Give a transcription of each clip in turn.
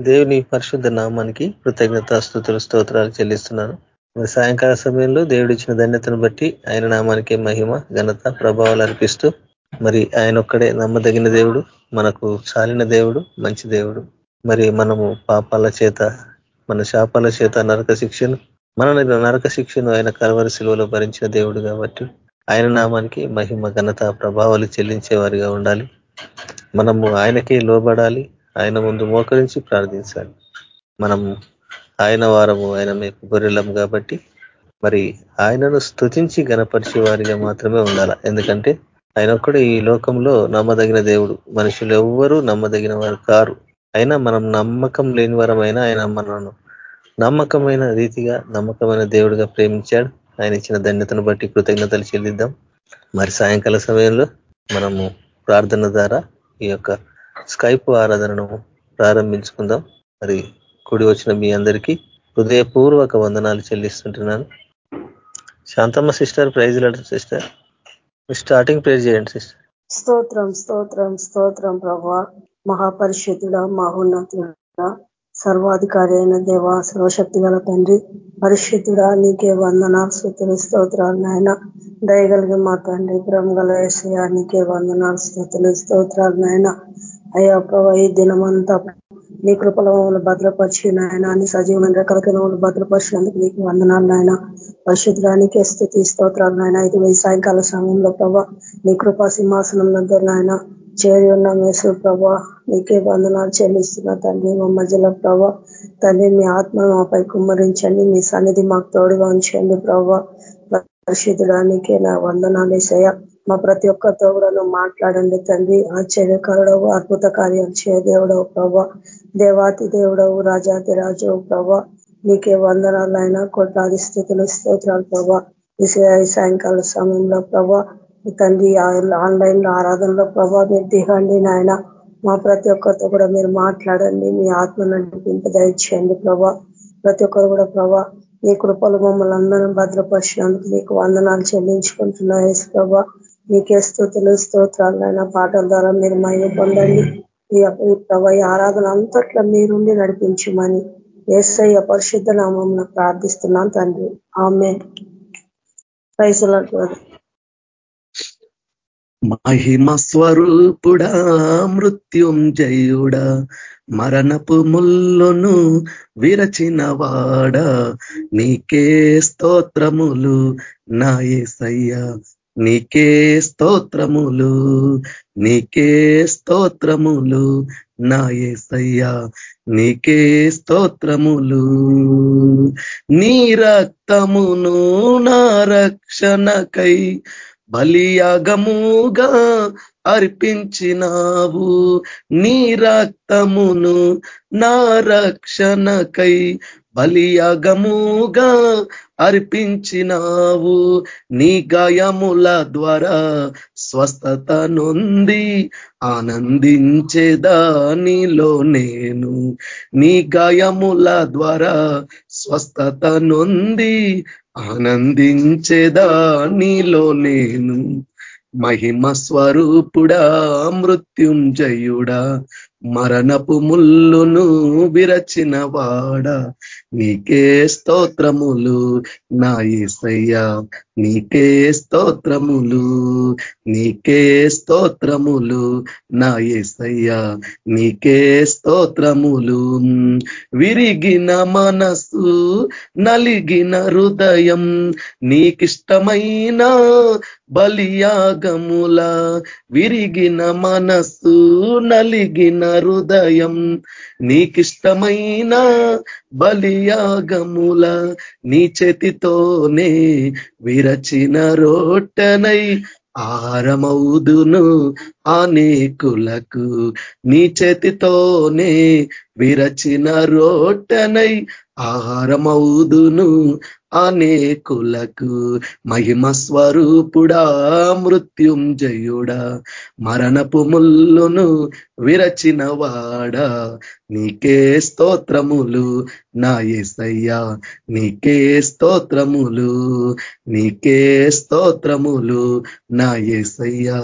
దేవుని పరిశుద్ధ నామానికి కృతజ్ఞత స్థుతులు స్తోత్రాలు చెల్లిస్తున్నాను. మరి సాయంకాల సమయంలో దేవుడు ఇచ్చిన ధన్యతను బట్టి ఆయన నామానికి మహిమ ఘనత ప్రభావాలు అర్పిస్తూ మరి ఆయన ఒక్కడే నమ్మదగిన దేవుడు మనకు చాలిన దేవుడు మంచి దేవుడు. మరి మనము పాపాల చేత మన శాపాల చేత నరక శిక్షను మన నరక శిక్షను ఆయన కలవరి శిలువలో భరించిన దేవుడు కాబట్టి ఆయన నామానికి మహిమ ఘనత ప్రభావాలు చెల్లించేవారిగా ఉండాలి. మనము ఆయనకే లోబడాలి. ఆయన ముందు మోకరించి ప్రార్థించాలి. మనం ఆయన వారము ఆయన మీకు గొర్రెలం కాబట్టి మరి ఆయనను స్తుతించి గణపరిచే వారిగా మాత్రమే ఉండాలి? ఎందుకంటే ఆయన ఒక్కడు ఈ లోకంలో నమ్మదగిన దేవుడు. మనుషులు ఎవ్వరూ నమ్మదగిన వారు కారు. అయినా మనం నమ్మకం లేని వరమైనా ఆయన మనను నమ్మకమైన రీతిగా నమ్మకమైన దేవుడిగా ప్రేమించాడు. ఆయన ఇచ్చిన ధన్యతను బట్టి కృతజ్ఞతలు చెల్లిద్దాం. మరి సాయంకాల సమయంలో మనము ప్రార్థన ద్వారా ఈ యొక్క స్కైప్ ఆరాధనను ప్రారంభించుకుందాం. మరి కుడి వచ్చిన మీ అందరికీ హృదయపూర్వక వందనాలు చెల్లిస్తుంటున్నాను. శాంతమ్మ సిస్టర్ ప్రైజ్ లెటర్ సిస్టర్. స్టార్టింగ్ ప్రేర్ చేయండి సిస్టర్. స్తోత్రం స్తోత్రం స్తోత్రం ప్రభా. మహాపరిషుద్ధుడ మహోన్నతుడ సర్వాధికారి అయిన దేవ సర్వశక్తి గల తండ్రి పరిశుద్ధుడా నీకే వందన స్థుతులు స్తోత్రాలు నాయన. దయగలిగి మా తండ్రి బ్రహ్మగల గల నీకే వందనాలు స్థుతులు స్తోత్రాలు నాయన. అయ్యా ప్రభా ఈ దినమంతా నీ కృపలో భద్రపరిచి నాయన నీ సజీవమైన రకాల మమ్మల్ని భద్రపరిచినందుకు నీకు వందనాలు నాయన. పరిశుద్ధానికి స్థితి స్తోత్రాలు నాయన. ఇది ఈ సాయంకాల సమయంలో ప్రభా నీ కృపా సింహాసనం దగ్గర నాయన చేరి ఉన్న మేసు ప్రభా. నీకే వందనాలు చెల్లిస్తున్న తండ్రి మా మధ్యలో ప్రభా. తండ్రి మీ ఆత్మ మాపై కుమ్మరించండి మీ సన్నిధి మాకు తోడుగా ఉంచండి ప్రభా. పరిశుద్ధుడానికే నా వందనాలు ఇసయ మా ప్రతి ఒక్కరితో కూడా నువ్వు మాట్లాడండి తండ్రి. ఆశ్చర్యకరుడవు అద్భుత కార్యాలు చే దేవుడవు ప్రభా. దేవాతి దేవుడవు రాజాతి రాజు ప్రభా. నీకే వందనాలైనా కొట్లాది స్థితులు స్తోత్రాలు ప్రభా. ఈ సాయంకాల సమయంలో ప్రభా తండ్రి ఆన్లైన్లో ఆరాధనలో ప్రభా మీరు దిగండి నాయన. మా ప్రతి ఒక్కరితో కూడా మీరు మాట్లాడండి మీ ఆత్మ నడిపింపు దయచేయండి ప్రభా. ప్రతి ఒక్కరు కూడా ప్రభా నీ కృపలు మమ్మల్ని అందరం భద్రపరిచినందుకు నీకు వందనాలు చెల్లించుకుంటున్నా ప్రభా. మీకే స్థుతులు స్తోత్రాలైన పాటల ద్వారా మీరు మహిమ పొందండి. ఈ ప్రభా ఆరాధన అంతట్లో మీరుండి నడిపించమని ఎస్ఐ పరిశుద్ధ నామం ప్రార్థిస్తున్నాను తండ్రి. ఆమె మహిమ స్వరూపుడా మృత్యుంజయుడా మరణపు ముల్లును విరచినవాడా నీకే స్తోత్రములు నా ఏసయ్యా. నీకే స్తోత్రములు నీకే స్తోత్రములు నా ఏసయ్యా నీకే స్తోత్రములు. నీ రక్తమును నా రక్షణకై బలియాగముగా అర్పించినావు. నీ రక్తమును నా రక్షణకై బలియాగముగా అర్పించినావు. నీ గాయముల ద్వారా స్వస్థత నొంది ఆనందించేదానిలో నేను. నీ గాయముల ద్వారా స్వస్థత నొంది ఆనందించేదానిలో నేను. మహిమ స్వరూపుడా మృత్యుంజయుడా మరణపు ముల్లును విరచిన వాడ. నీకే స్తోత్రములు నా ఏసయ్యా. నీకే స్తోత్రములు నీకే స్తోత్రములు నా ఏసయ్యా. నీకే స్తోత్రములు. విరిగిన మనసు నలిగిన హృదయం నీకిష్టమైన బలియాగముల. విరిగిన మనసు నలిగిన హృదయం నీకిష్టమైన బలియాగముల నీ చేతితోనే విరచిన రోటనై ఆరమౌదును అనేకులకు నీ చేతితోనే విరచిన రోటనై ఆహారమౌదును అనేకులకు మహిమ స్వరూపుడా మృత్యుంజయుడా. మరణపు ముల్లును విరచిన వాడా నీకే స్తోత్రములు నా ఏసయ్యా నీకే స్తోత్రములు నీకే స్తోత్రములు నా ఏసయ్యా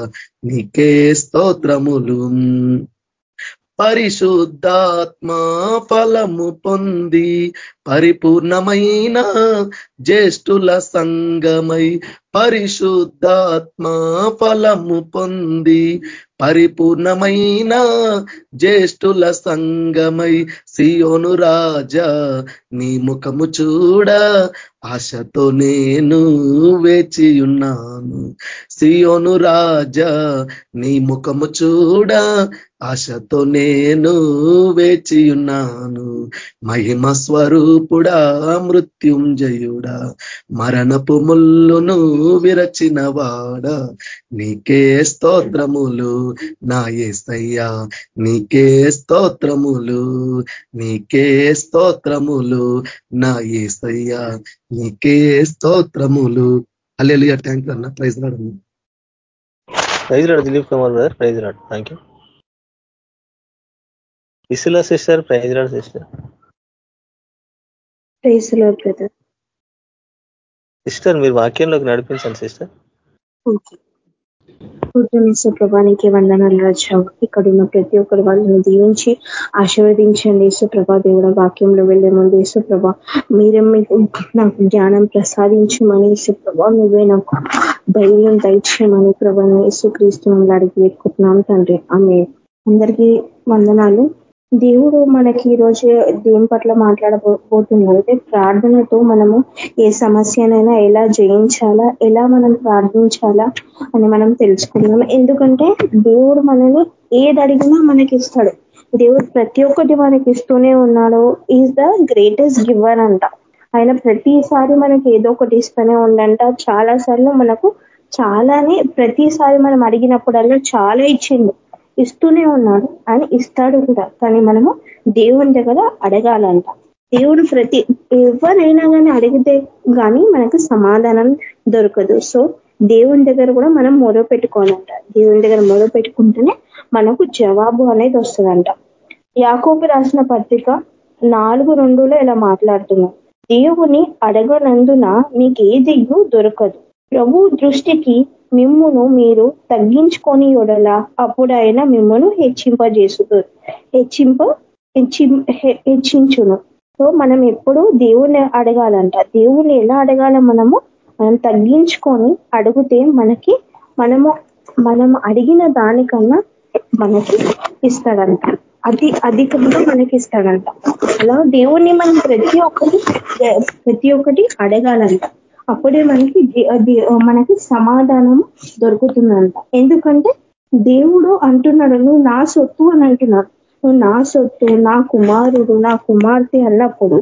నీకే స్తోత్రములు. పరిశుద్ధాత్మ ఫలము పొంది పరిపూర్ణమైన జ్యేష్ఠుల సంగమై పరిశుద్ధాత్మ ఫలము పొంది పరిపూర్ణమైన జ్యేష్ఠుల సంగమై సియోను రాజా నీ ముఖము చూడ ఆశతో నేను వేచియున్నాను. సియోను రాజా నీ ముఖము చూడ ఆశతో నేను వేచియున్నాను. మహిమ స్వరూపుడా మృత్యుంజయుడా మరణపు ముల్లును విరచిన వాడా నీకే స్తోత్రములు నా ఏసయ్యా నీకే స్తోత్రములు నీకే స్తోత్రములు నా ఏసయ్యా నీకే స్తోత్రములు. అల్లెలు థ్యాంక్ యూ అన్న. Praise Lord praise Lord Dilip Kumar garu praise Lord thank you ఇసులా sister praise Lord sister sister మీరు వాక్యంలోకి నడిపించండి సిస్టర్. ప్రభానికి వందనాలు రాజావు ఇక్కడ ఉన్న ప్రతి ఒక్కరు వాళ్ళని దీవించి ఆశీర్వదించండి. యేసుప్రభ దేవుడ వాక్యంలో వెళ్ళే ముందు యేసుప్రభ మీరే మీకు నాకు జ్ఞానం ప్రసాదించమని యేసుప్రభ నువ్వే నాకు ధైర్యం దయచేయమని ప్రభాని యేసుక్రీస్తు అడిగి పెట్టుకుంటున్నాం తండ్రి. ఆమె అందరికీ వందనాలు. దేవుడు మనకి ఈరోజు దేని పట్ల మాట్లాడబోతుందంటే ప్రార్థనతో మనము ఏ సమస్యనైనా ఎలా జయించాలా ఎలా మనం ప్రార్థించాలా అని మనం తెలుసుకున్నాం ఎందుకంటే దేవుడు మనని ఏది అడిగినా మనకి ఇస్తాడు దేవుడు ప్రతి ఒక్కటి మనకి ఇస్తూనే ఉన్నాడు. ఈజ్ ద గ్రేటెస్ట్ గివర్ అంట. ఆయన ప్రతిసారి మనకి ఏదో ఒకటి ఇస్తూనే ఉండంట. చాలా సార్లు మనకు చాలానే ప్రతిసారి మనం అడిగినప్పుడల్లా చాలా ఇచ్చిండు. ఇస్తూనే ఉన్నాడు అని ఇస్తాడు కూడా. కానీ మనము దేవుని దగ్గర అడగాలంట. దేవుడు ప్రతి ఎవరైనా కానీ అడిగితే కానీ మనకు సమాధానం దొరకదు. సో దేవుని దగ్గర కూడా మనం మొదలు పెట్టుకోవాలంట. దేవుని దగ్గర మొదలు పెట్టుకుంటేనే మనకు జవాబు అనేది వస్తుందంట. యాకోబు రాసిన పత్రిక నాలుగు రెండులో ఇలా మాట్లాడుతున్నాం దేవుని అడగనందున మీకు ఏది దొరకదు. ప్రభు దృష్టికి మిమ్మును మీరు తగ్గించుకొని ఉడల అప్పుడైనా మిమ్మను హెచ్చింపజేసు హెచ్చింప హెచ్చించును. సో మనం ఎప్పుడు దేవుని అడగాలంట. దేవుని ఎలా అడగాల మనము? మనం తగ్గించుకొని అడిగితే మనకి మనము మనం అడిగిన దానికన్నా మనకి ఇస్తాడంట. అది అధికంగా మనకి ఇస్తాడంట అలా దేవుణ్ణి మనం ప్రతి ఒక్కటి ప్రతి ఒక్కటి అడగాలంట. అప్పుడే మనకి మనకి సమాధానం దొరుకుతుందంట. ఎందుకంటే దేవుడు అంటున్నాడు నువ్వు నా సొత్తు అని అంటున్నాడు. నువ్వు నా సొత్తు నా కుమారుడు నా కుమార్తె అన్నప్పుడు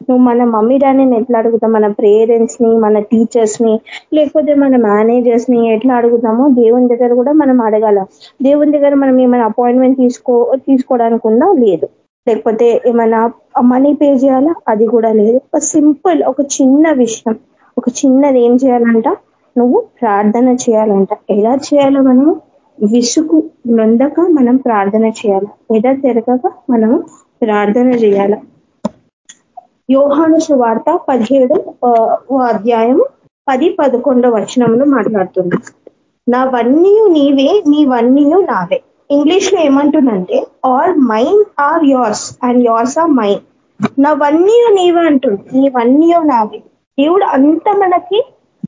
నువ్వు మన మమ్మీ డాడీని ఎట్లా అడుగుతాం? మన పేరెంట్స్ని మన టీచర్స్ని లేకపోతే మన మేనేజర్స్ని ఎట్లా అడుగుతామో దేవుని దగ్గర కూడా మనం అడగాల. దేవుని దగ్గర మనం ఏమైనా అపాయింట్మెంట్ తీసుకో తీసుకోవడానికి ఉందా లేదు. లేకపోతే ఏమైనా మనీ పే చేయాలా? అది కూడా లేదు. ఒక సింపుల్ ఒక చిన్న విషయం. ఒక చిన్నది ఏం చేయాలంట? నువ్వు ప్రార్థన చేయాలంట. ఎలా చేయాలో మనము? విసుగు నొందక మనం ప్రార్థన చేయాలి. ఎద తిరగక మనము ప్రార్థన చేయాల. యోహాను సువార్త పదిహేడు అధ్యాయం పది పదకొండో వచనంలో మాట్లాడుతుంది. నావన్నీ నీవే నీవన్నీ నావే. ఇంగ్లీష్లో ఏమంటుందంటే all mine are yours and yours are mine నావన్నీ నీవే అంటుంది. నీవన్నీ నావే. దేవుడు అంత మనకి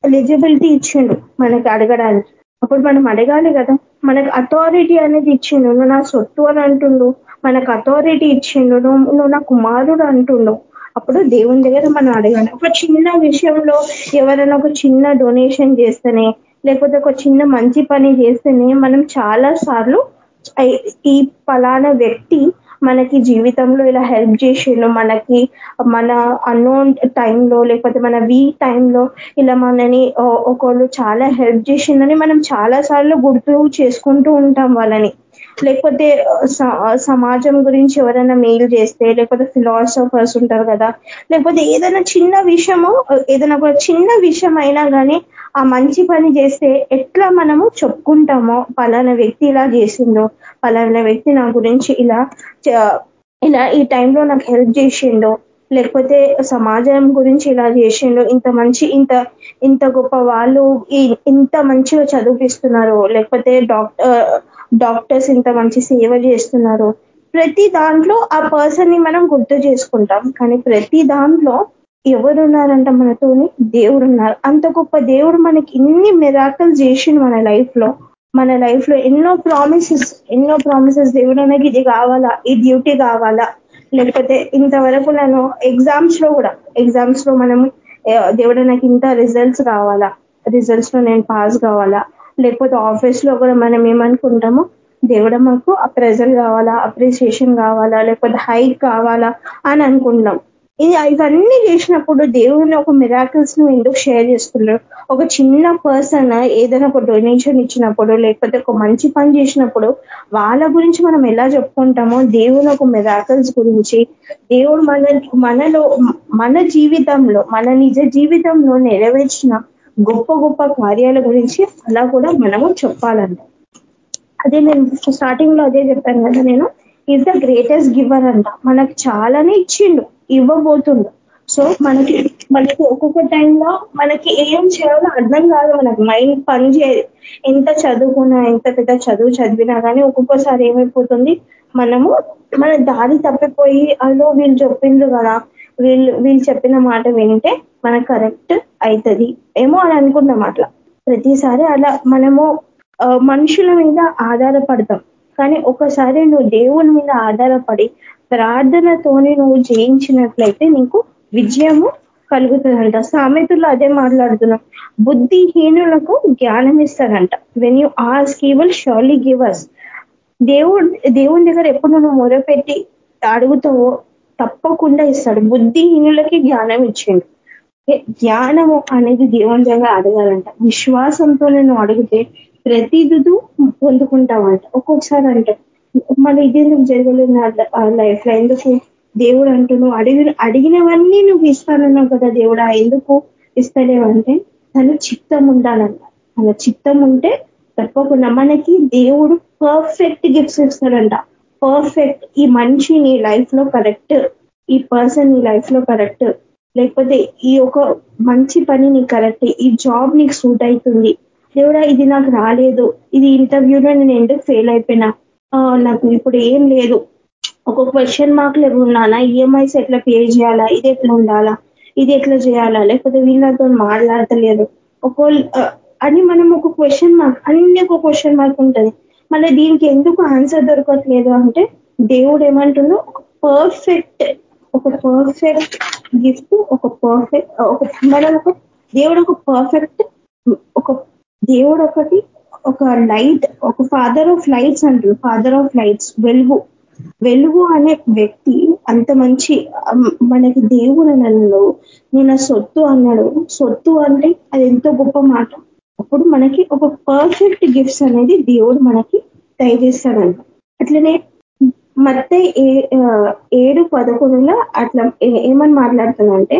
ఎలిజిబిలిటీ ఇచ్చిండు మనకి అడగడానికి. అప్పుడు మనం అడగాలి కదా మనకు అథారిటీ అనేది ఇచ్చిండు. నువ్వు నా సొత్తు అని అంటుండు మనకు అథారిటీ ఇచ్చిండు నువ్వు నువ్వు నా కుమారుడు అంటుండు. అప్పుడు దేవుని దగ్గర మనం అడగాలి. ఒక చిన్న విషయంలో ఎవరైనా ఒక చిన్న డొనేషన్ చేస్తేనే లేకపోతే ఒక చిన్న మంచి పని చేస్తేనే మనం చాలా సార్లు ఈ ఫలానా వ్యక్తి మనకి జీవితంలో ఇలా హెల్ప్ చేసిండు మనకి మన అన్నోన్ టైంలో లేకపోతే మన వీ టైంలో ఇలా మనని ఒకళ్ళు చాలా హెల్ప్ చేసిందని మనం చాలా సార్లు గుర్తు చేసుకుంటూ ఉంటాం వాళ్ళని. లేకపోతే సమాజం గురించి ఎవరైనా మెయిల్ చేస్తే లేకపోతే ఫిలాసఫర్స్ ఉంటారు కదా లేకపోతే ఏదైనా చిన్న విషయము ఏదైనా చిన్న విషయం అయినా కానీ ఆ మంచి పని చేస్తే ఎట్లా మనము చెప్పుకుంటామో పలానా వ్యక్తి ఇలా చేసిందో పలానా వ్యక్తి నా గురించి ఇలా ఇలా ఈ టైంలో నాకు హెల్ప్ చేసిండో లేకపోతే సమాజం గురించి ఇలా చేసిండు ఇంత మంచి ఇంత ఇంత గొప్ప వాళ్ళు ఇంత మంచిగా చదివిపిస్తున్నారు లేకపోతే డాక్టర్ డాక్టర్స్ ఇంత మంచి సేవ చేస్తున్నారు. ప్రతి దాంట్లో ఆ పర్సన్ని మనం గుర్తు చేసుకుంటాం. కానీ ప్రతి దాంట్లో ఎవరున్నారంట మనతోని? దేవుడు ఉన్నారు అంత గొప్ప దేవుడు మనకి ఇన్ని మిరాకల్ చేసిండు మన లైఫ్లో. మన లైఫ్లో ఎన్నో ప్రామిసెస్ ఎన్నో ప్రామిసెస్ దేవుడు నాకు ఇది కావాలా? ఈ డ్యూటీ కావాలా? లేకపోతే ఇంతవరకు నేను ఎగ్జామ్స్లో కూడా ఎగ్జామ్స్లో మనం దేవుడు నాకు ఇంత రిజల్ట్స్ కావాలా? రిజల్ట్స్లో నేను పాస్ కావాలా? లేకపోతే ఆఫీస్లో కూడా మనం ఏమనుకుంటాము దేవుడు మాకు అప్రెజల్ కావాలా అప్రిసియేషన్ కావాలా లేకపోతే హైక్ కావాలా అని అనుకుంటాం ఇది ఇవన్నీ చేసినప్పుడు దేవుని ఒక మిరాకిల్స్ను ఎందుకు షేర్ చేస్తున్నారు ఒక చిన్న పర్సన్ ఏదైనా ఒక డొనేషన్ ఇచ్చినప్పుడు లేకపోతే ఒక మంచి పని చేసినప్పుడు వాళ్ళ గురించి మనం ఎలా చెప్పుకుంటామో దేవుని ఒక మిరాకిల్స్ గురించి దేవుడు మన మనలో మన జీవితంలో మన నిజ జీవితంలో నెరవేర్చిన గొప్ప గొప్ప కార్యాల గురించి అలా కూడా మనము చెప్పాలంట అదే నేను స్టార్టింగ్లో అదే చెప్పాను కదా నేను ఈజ్ ద గ్రేటెస్ట్ గివర్ అంట. మనకు చాలానే ఇచ్చిండు ఇవ్వబోతుండు. సో మనకి మనకి ఒక్కొక్క టైంలో మనకి ఏం చేయాలో అర్థం కాదు మనకు. మైండ్ పని చేయదు ఎంత చదువుకున్నా ఎంత పెద్ద చదువు చదివినా కానీ ఒక్కొక్కసారి ఏమైపోతుంది? మనము మన దారి తప్పిపోయి అలో వీళ్ళు చెప్పిండ్రు కదా వీళ్ళు వీళ్ళు చెప్పిన మాట వింటే మనకు కరెక్ట్ అవుతుంది ఏమో అని అనుకుంటాం అట్లా. ప్రతిసారి అలా మనము మనుషుల మీద ఆధారపడతాం. కానీ ఒకసారి నువ్వు దేవుని మీద ఆధారపడి ప్రార్థనతోని నువ్వు జయించినట్లయితే నీకు విజయము కలుగుతుందంట. సామెతలు అదే మాట్లాడుతున్నాం. బుద్ధిహీనులకు జ్ఞానం ఇస్తారంట. When you ask he will surely give us దేవుడు దేవుని దగ్గర ఎప్పుడు నువ్వు మొరపెట్టి అడుగుతావో తప్పకుండా ఇస్తాడు. బుద్ధిహీనులకి జ్ఞానం ఇచ్చిండు. జ్ఞానము అనేది దేవుని అడగాలంట. విశ్వాసంతో నేను అడిగితే ప్రతిదుదు పొందుకుంటామంట. ఒక్కొక్కసారి అంటే మన ఇదేందుకు జరగలేదు లైఫ్లో ఎందుకు దేవుడు అంటున్నావు అడిగిన అడిగినవన్నీ నువ్వు ఇస్తానన్నావు కదా దేవుడా ఎందుకు ఇస్తలేవంటే తన చిత్తం ఉండాలంట. తన చిత్తం ఉంటే తప్పకుండా మనకి దేవుడు పర్ఫెక్ట్ గిఫ్ట్స్ ఇస్తాడంట. పర్ఫెక్ట్ ఈ మనిషి నీ లైఫ్లో కరెక్ట్ ఈ పర్సన్ నీ లైఫ్లో కరెక్ట్ లేకపోతే ఈ ఒక మంచి పని నీకు కరెక్ట్ ఈ జాబ్ నీకు సూట్ అవుతుంది. దేవుడా ఇది నాకు రాలేదు. ఇది ఇంటర్వ్యూలో నేను ఎందుకు ఫెయిల్ అయిపోయినా? నాకు ఇప్పుడు ఏం లేదు. ఒక క్వశ్చన్ మార్క్లు ఉన్నానా? ఈఎంఐస్ ఎట్లా పే చేయాలా? ఇది ఎట్లా ఉండాలా? ఇది ఎట్లా చేయాలా? లేకపోతే వీళ్ళతో మాట్లాడతలేదు. ఒక అని మనం ఒక క్వశ్చన్ మార్క్ అన్ని ఒక క్వశ్చన్ మార్క్ ఉంటుంది. మళ్ళీ దీనికి ఎందుకు ఆన్సర్ దొరకట్లేదు అంటే దేవుడు ఏమంటుందో ఒక పర్ఫెక్ట్ ఒక పర్ఫెక్ట్ గిఫ్ట్ ఒక పర్ఫెక్ట్ ఒక మనం ఒక దేవుడు ఒక పర్ఫెక్ట్ ఒక దేవుడు ఒకటి ఒక లైట్ ఒక ఫాదర్ ఆఫ్ లైట్స్ అంటారు ఫాదర్ ఆఫ్ లైట్స్ వెలుగు. వెలుగు అనే వ్యక్తి అంత మంచి మనకి దేవుడు నన్ను నేను సొత్తు అన్నాడు. సొత్తు అంటే అది ఎంతో గొప్ప మాట. అప్పుడు మనకి ఒక పర్ఫెక్ట్ గిఫ్ట్స్ అనేది దేవుడు మనకి దయచేస్తాడంట. అట్లనే మత్తే ఏడు పదకొండులో అట్లా ఏమని మాట్లాడుతుందంటే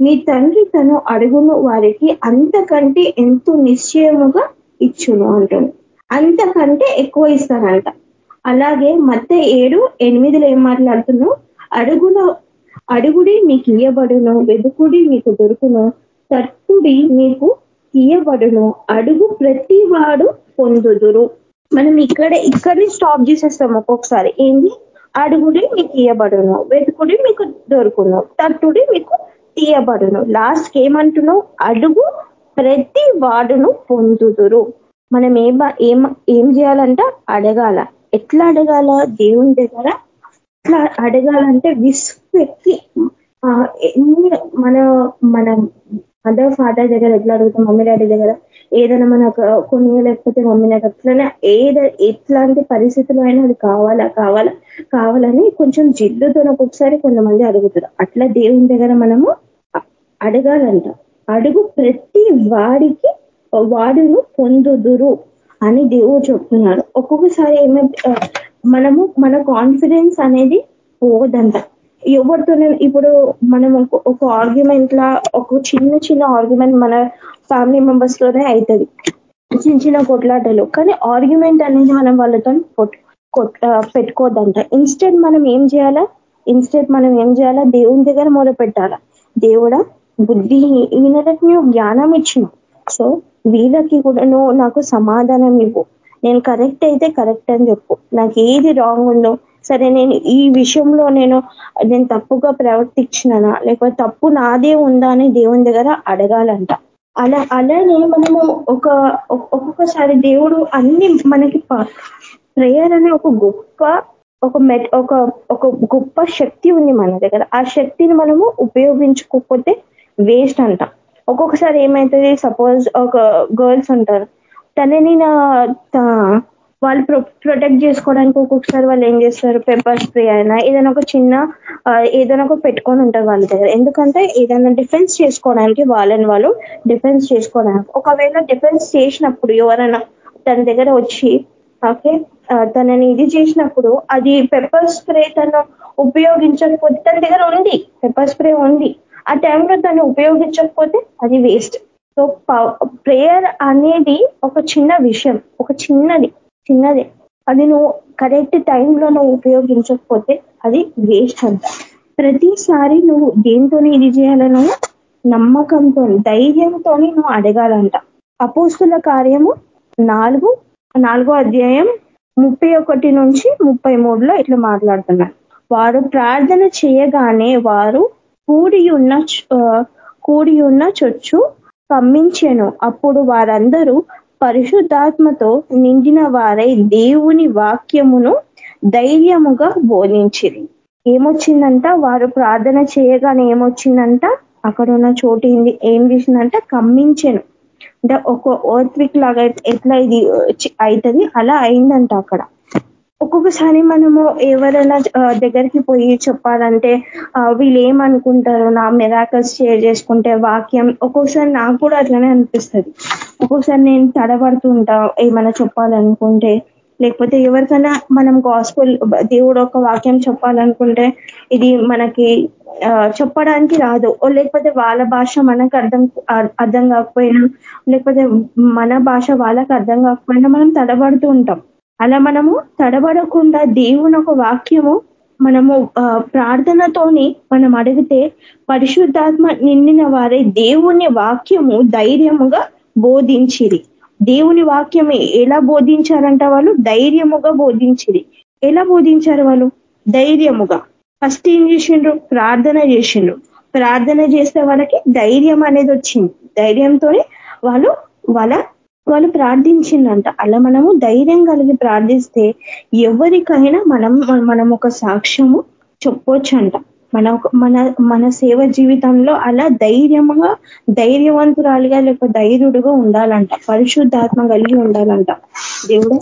మీ తండ్రి తను అడుగును వారికి అంతకంటే ఎంతో నిశ్చయముగా ఇచ్చును అంటుంది అంతకంటే ఎక్కువ ఇస్తానంట. అలాగే మత్త ఏడు ఎనిమిదిలో ఏం మాట్లాడుతున్నావు? అడుగులో అడుగుడి మీకు ఇయ్యబడును వెదుకుడి మీకు దొరుకును తట్టుడి మీకు ఇయ్యబడును అడుగు ప్రతి వాడు పొందుదురు. మనం ఇక్కడ ఇక్కడిని స్టాప్ చేసేస్తాం ఒక్కొక్కసారి. ఏంది? అడుగుడి మీకు ఇయ్యబడును వెతుకుడి మీకు దొరుకును. తట్టుడి మీకు తీయబడును. లాస్ట్ ఏమంటున్నావు? అడుగు ప్రతి వాడును పొందుదురు. మనం ఏం ఏం ఏం చేయాలంట? అడగాల. ఎట్లా అడగాల? దేవుని దగ్గర ఎట్లా అడగాలంటే విసుపెక్కి ఎన్ని మన మన అంటే ఫాదర్ దగ్గర ఎట్లా అడుగుతాం మమ్మీ డాడీ దగ్గర? ఏదైనా మనకు కొన్ని లేకపోతే మమ్మీ నాకు అట్లనే ఏద ఎట్లాంటి పరిస్థితులు అయినా అది కావాలా కావాలా కావాలని కొంచెం జిద్దుతో ఒకసారి కొంతమంది అడుగుతారు. అట్లా దేవుని దగ్గర మనము అడగాలంట. అడుగు ప్రతి వాడికి వాడును పొందుదురు అని దేవుడు చెప్తున్నాడు. ఒక్కొక్కసారి ఏమైతే మనము మన కాన్ఫిడెన్స్ అనేది పోదంట. ఎవరితోనే ఇప్పుడు మనం ఒక ఆర్గ్యుమెంట్ లా ఒక చిన్న చిన్న ఆర్గ్యుమెంట్ మన ఫ్యామిలీ మెంబర్స్లోనే అవుతుంది చిన్న చిన్న కొట్లాటలు. కానీ ఆర్గ్యుమెంట్ అనేది మనం వాళ్ళతో పెట్టుకోవద్దంట. ఇన్స్టెంట్ మనం ఏం చేయాలా? ఇన్స్టెంట్ మనం ఏం చేయాలా? దేవుని దగ్గర మొదలు పెట్టాలా? దేవుడా బుద్ధి ఈయనకి నువ్వు జ్ఞానం ఇచ్చినావు సో వీళ్ళకి కూడా నువ్వు నాకు సమాధానం ఇవ్వు. నేను కరెక్ట్ అయితే కరెక్ట్ అని చెప్పు. నాకు ఏది రాంగ్ ఉందో సరే నేను ఈ విషయంలో నేను నేను తప్పుగా ప్రవర్తించినానా? లేకపోతే తప్పు నాదే ఉందా అని దేవుని దగ్గర అడగాలంట. అలా అలానే మనము ఒక ఒక్కొక్కసారి దేవుడు అన్ని మనకి ప్రేయర్ అనే ఒక గొప్ప ఒక మెట్ ఒక ఒక గొప్ప శక్తి ఉంది మన దగ్గర. ఆ శక్తిని మనము ఉపయోగించుకోకపోతే వేస్ట్ అంట. ఒక్కొక్కసారి ఏమవుతుంది సపోజ్ ఒక గర్ల్స్ ఉంటారు. తనని నా వాళ్ళు ప్రొటెక్ట్ చేసుకోవడానికి ఒక్కొక్కసారి వాళ్ళు ఏం చేస్తారు? పెప్పర్ స్ప్రే అయినా ఏదైనా ఒక చిన్న ఏదైనా ఒక పెట్టుకొని ఉంటారు వాళ్ళ దగ్గర. ఎందుకంటే ఏదైనా డిఫెన్స్ చేసుకోవడానికి వాళ్ళని వాళ్ళు డిఫెన్స్ చేసుకోవడానికి. ఒకవేళ డిఫెన్స్ చేసినప్పుడు ఎవరైనా తన దగ్గర వచ్చి ఓకే తనని ఇది చేసినప్పుడు అది పెప్పర్ స్ప్రే తను ఉపయోగించకపోతే తన దగ్గర ఉంది పెప్పర్ స్ప్రే ఉంది. ఆ టైంలో తను ఉపయోగించకపోతే అది వేస్ట్ సో ప్రేయర్ అనేది ఒక చిన్న విషయం ఒక చిన్నది. చిన్నది. అది నువ్వు కరెక్ట్ టైంలో నువ్వు ఉపయోగించకపోతే అది వేస్ట్ అంట. ప్రతిసారి నువ్వు దేంతో ఇది చేయాలను నమ్మకంతో ధైర్యంతో నువ్వు అడగాలంట. అపోస్తుల కార్యము నాలుగు నాలుగో అధ్యాయం ముప్పై ఒకటి నుంచి ముప్పై మూడులో ఇట్లా మాట్లాడుతున్నారు. వారు ప్రార్థన చేయగానే వారు కూడి ఉన్న కూడి ఉన్న చొచ్చు పంపించాను అప్పుడు వారందరూ పరిశుద్ధాత్మతో నిండిన వారై దేవుని వాక్యమును ధైర్యముగా బోధించిరి. ఏమొచ్చిందంట? వారు ప్రార్థన చేయగానే ఏమొచ్చిందంట? అక్కడ ఉన్న చోటు ఏం చేసిందంట? కమ్మించాను అంటే ఒక ఓర్త్విక్ లాగా ఎట్లా ఇది అవుతుంది అలా అయిందంట అక్కడ. ఒక్కొక్కసారి మనము ఎవరైనా దగ్గరికి పోయి చెప్పాలంటే వీళ్ళు ఏమనుకుంటారు నా మెరాకల్స్ షేర్ చేసుకుంటే వాక్యం ఒక్కొక్కసారి నాకు కూడా అట్లనే అనిపిస్తుంది. ఒక్కొక్కసారి నేను తడబడుతూ ఉంటా ఏమైనా చెప్పాలనుకుంటే లేకపోతే ఎవరికైనా మనం గాస్పుల్ దేవుడు ఒక వాక్యం చెప్పాలనుకుంటే ఇది మనకి చెప్పడానికి రాదు. లేకపోతే వాళ్ళ భాష మనకు అర్థం అర్థం కాకపోయినా లేకపోతే మన భాష వాళ్ళకి అర్థం కాకపోయినా మనం తడబడుతూ ఉంటాం. అలా మనము తడబడకుండా దేవుని ఒక వాక్యము మనము ప్రార్థనతోని మనం అడిగితే పరిశుద్ధాత్మ నిండిన వారే దేవుని వాక్యము ధైర్యముగా బోధించిరి. దేవుని వాక్యం ఎలా బోధించారంట వాళ్ళు? ధైర్యముగా బోధించిరి. ఎలా బోధించారు వాళ్ళు? ధైర్యముగా. ఫస్ట్ ఏం చేసిండ్రు? ప్రార్థన చేసిండ్రు. ప్రార్థన చేస్తే వాళ్ళకి ధైర్యం అనేది వచ్చింది. ధైర్యంతోనే వాళ్ళు వాళ్ళ వాళ్ళు ప్రార్థించిందంట. అలా మనము ధైర్యం కలిగి ప్రార్థిస్తే ఎవరికైనా మనం మనం ఒక సాక్ష్యము చెప్పొచ్చంట. మన మన మన సేవ జీవితంలో అలా ధైర్యంగా ధైర్యవంతురాలుగా లేక ధైర్యుడుగా ఉండాలంట. పరిశుద్ధాత్మ కలిగి ఉండాలంట. దేవుడు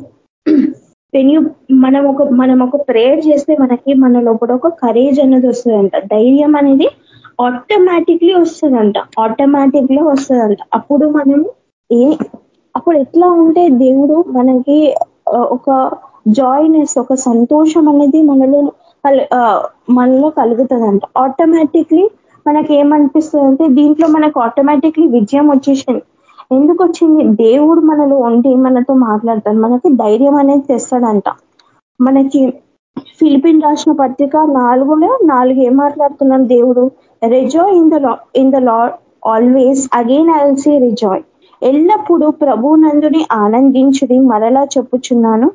పెను మనం ఒక మనం ఒక ప్రేయర్ చేస్తే మనకి మన లోపల ఒక కరేజ్ అనేది వస్తుందంట. ధైర్యం అనేది ఆటోమేటిక్లీ వస్తుందంట. ఆటోమేటిక్లీ వస్తుందంట. అప్పుడు మనం ఏ అప్పుడు ఎట్లా ఉంటే దేవుడు మనకి ఒక జాయినెస్ ఒక సంతోషం అనేది మనలో మనలో కలుగుతుందంట. ఆటోమేటిక్లీ మనకి ఏమనిపిస్తుంది అంటే దీంట్లో మనకు ఆటోమేటిక్లీ విజయం వచ్చేసింది. ఎందుకు వచ్చింది? దేవుడు మనలో ఉండి మనతో మాట్లాడతాడు. మనకి ధైర్యం అనేది తెస్తాడంట. మనకి ఫిలిపిన్ రాసిన పత్రిక నాలుగులో నాలుగు ఏం మాట్లాడుతున్నాం దేవుడు? Rejoice in the in the Lord always again I will say rejoice ఎల్లప్పుడూ ప్రభునందుని ఆనందించుడి మరలా చెప్పుచున్నాను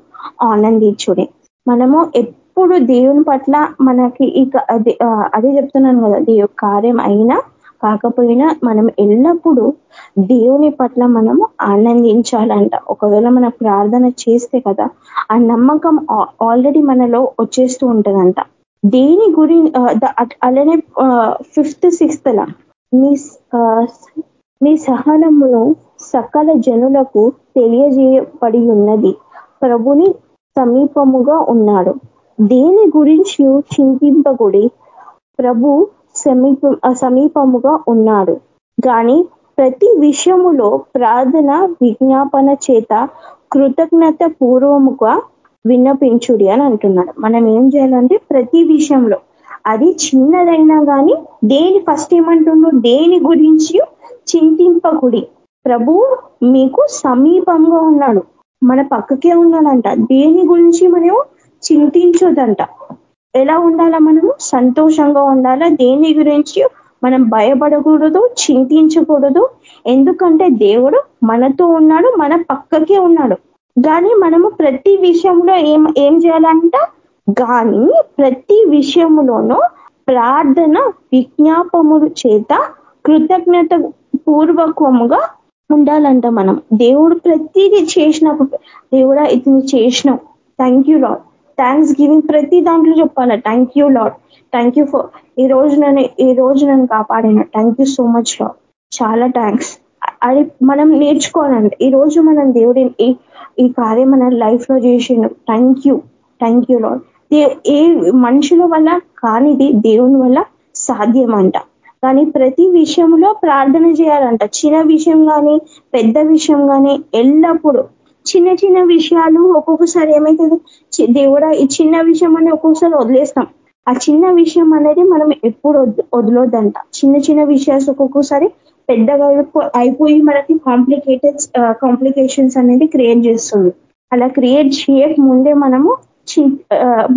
ఆనందించుడి. మనము ఎప్పుడు దేవుని పట్ల మనకి ఇక అదే అదే చెప్తున్నాను కదా దేవు కార్యం అయినా కాకపోయినా మనం ఎల్లప్పుడూ దేవుని పట్ల మనము ఆనందించాలంట. ఒకవేళ మన ప్రార్థన చేస్తే కదా ఆ నమ్మకం ఆల్రెడీ మనలో వచ్చేస్తూ ఉంటుందంట. దేని గురి అలానే ఫిఫ్త్ సిక్స్త్ లా మీ మీ సహనమును సకల జనులకు తెలియజేయబడి ఉన్నది ప్రభుని సమీపముగా ఉన్నాడు. దేని గురించి చింతింపకుడి ప్రభు సమీప సమీపముగా ఉన్నాడు. కానీ ప్రతి విషయములో ప్రార్థన విజ్ఞాపన చేత కృతజ్ఞత పూర్వముగా విన్నపించుడి అని అంటున్నాడు. మనం ఏం చేయాలంటే ప్రతి విషయంలో అది చిన్నదైనా కానీ దేని ఫస్ట్ ఏమంటుండో? దేని గురించి చింతింపకుడి. ప్రభు మీకు సమీపంగా ఉన్నాడు. మన పక్కకే ఉన్నాడంట. దేని గురించి మనం చింతించొద్దంట ఎలా ఉండాలా మనము? సంతోషంగా ఉండాలా? దేని గురించి మనం భయపడకూడదు చింతించకూడదు? ఎందుకంటే దేవుడు మనతో ఉన్నాడు మన పక్కకే ఉన్నాడు. కానీ మనము ప్రతి విషయంలో ఏం ఏం చేయాలంట? కానీ ప్రతి విషయంలోనూ ప్రార్థన విజ్ఞాపములు చేత కృతజ్ఞత పూర్వకముగా ఉండాలంట మనం. దేవుడు ప్రతిదీ చేసినప్పుడు దేవుడా ఇతను చేసినాం thank you Lord thanksgiving ప్రతి దాంట్లో చెప్పాల. Thank you Lord thank you for ఈ రోజు నన్ను ఈ రోజు నన్ను కాపాడిన. Thank you so much Lord చాలా థ్యాంక్స్ అది మనం నేర్చుకోవాలండి ఈ రోజు మనం దేవుడిని ఈ కార్యం మన లైఫ్లో చేసిండు thank you thank you Lord ఏ మనుషుల వల్ల కానిది దేవుని వల్ల సాధ్యమంట. కానీ ప్రతి విషయంలో ప్రార్థన చేయాలంట. చిన్న విషయం కానీ పెద్ద విషయం కానీ ఎల్లప్పుడూ చిన్న చిన్న విషయాలు ఒక్కొక్కసారి ఏమవుతుంది దేవుడా ఈ చిన్న విషయం అని ఒక్కొక్కసారి వదిలేస్తాం. ఆ చిన్న విషయం అనేది మనం ఎప్పుడు వదలొద్దంట. చిన్న చిన్న విషయాలు ఒక్కొక్కసారి పెద్దగా అయిపోయి మనకి కాంప్లికేటెడ్ కాంప్లికేషన్స్ అనేది క్రియేట్ చేస్తుంది. అలా క్రియేట్ చేయక ముందే మనము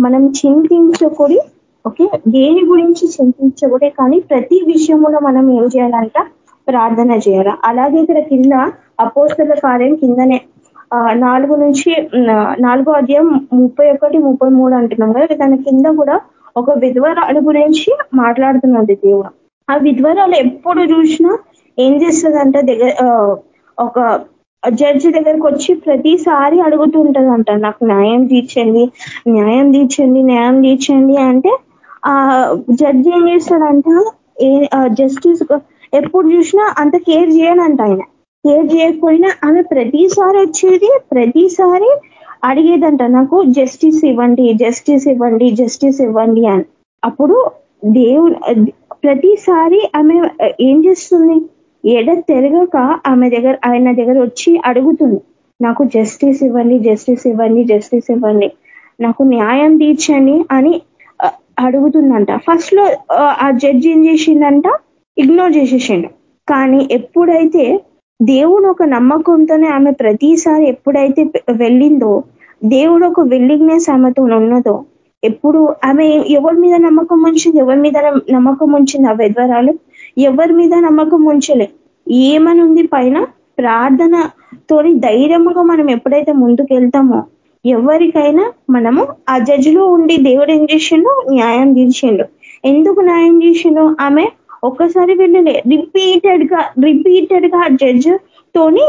మనం చింతించకూడి ఓకే? దేని గురించి చింతించకూడే కానీ ప్రతి విషయంలో మనం ఏం చేయాలంట? ప్రార్థన చేయాలి? అలాగే ఇక్కడ కింద అపోస్తుల కార్యం కిందనే నాలుగు నుంచి నాలుగో అధ్యాయం ముప్పై ఒకటి ముప్పై మూడు అంటున్నాం కదా? దాని కింద కూడా ఒక విధ్వరాలు గురించి మాట్లాడుతున్నది దేవుడు. ఆ విధ్వరాలు ఎప్పుడు చూసినా ఏం చేస్తుందంట? దగ్గర ఒక జడ్జి దగ్గరకు వచ్చి ప్రతిసారి అడుగుతుంటదంట నాకు న్యాయం తీర్చండి న్యాయం తీర్చండి న్యాయం తీర్చండి అంటే ఆ జడ్జి ఏం చేస్తాడంట? జస్టిస్ ఎప్పుడు చూసినా అంత కేర్ చేయనంట ఆయన. కేర్ చేయకపోయినా ఆమె ప్రతిసారి వచ్చేది ప్రతిసారి అడిగేదంట నాకు జస్టిస్ ఇవ్వండి జస్టిస్ ఇవ్వండి జస్టిస్ ఇవ్వండి అని. అప్పుడు దేవుడు ప్రతిసారి ఆమె ఏం చేస్తుంది? ఎడ తిరగక ఆమె దగ్గర ఆయన దగ్గర వచ్చి అడుగుతుంది. నాకు జస్టిస్ ఇవ్వండి జస్టిస్ ఇవ్వండి జస్టిస్ ఇవ్వండి. నాకు న్యాయం తీర్చండి అని అడుగుతుందంట. ఫస్ట్లో ఆ జడ్జి ఏం చేసిండంట ఇగ్నోర్ చేసేసిండు. కానీ ఎప్పుడైతే దేవుడు ఒక నమ్మకంతోనే ఆమె ప్రతిసారి ఎప్పుడైతే వెళ్ళిందో దేవుడు ఒక విల్లింగ్నెస్ ఆమెతో ఉన్నదో ఎప్పుడు ఆమె ఎవరి మీద నమ్మకం ఉంచింది ఎవరి మీద నమ్మకం ఉంచింది ఆ విధ్వరాలు? ఎవరి మీద నమ్మకం ఉంచలే. ఏమని ఉంది పైన? ప్రార్థనతోని ధైర్యముగా మనం ఎప్పుడైతే ముందుకు వెళ్తామో ఎవరికైనా మనము ఆ జడ్జిలో ఉండి దేవుడు ఏం చేసిండు న్యాయం తీర్చిండు ఎందుకు న్యాయం చేసిండు? ఆమె ఒక్కసారి వెళ్ళలే. రిపీటెడ్గా రిపీటెడ్గా జడ్జ్ తోని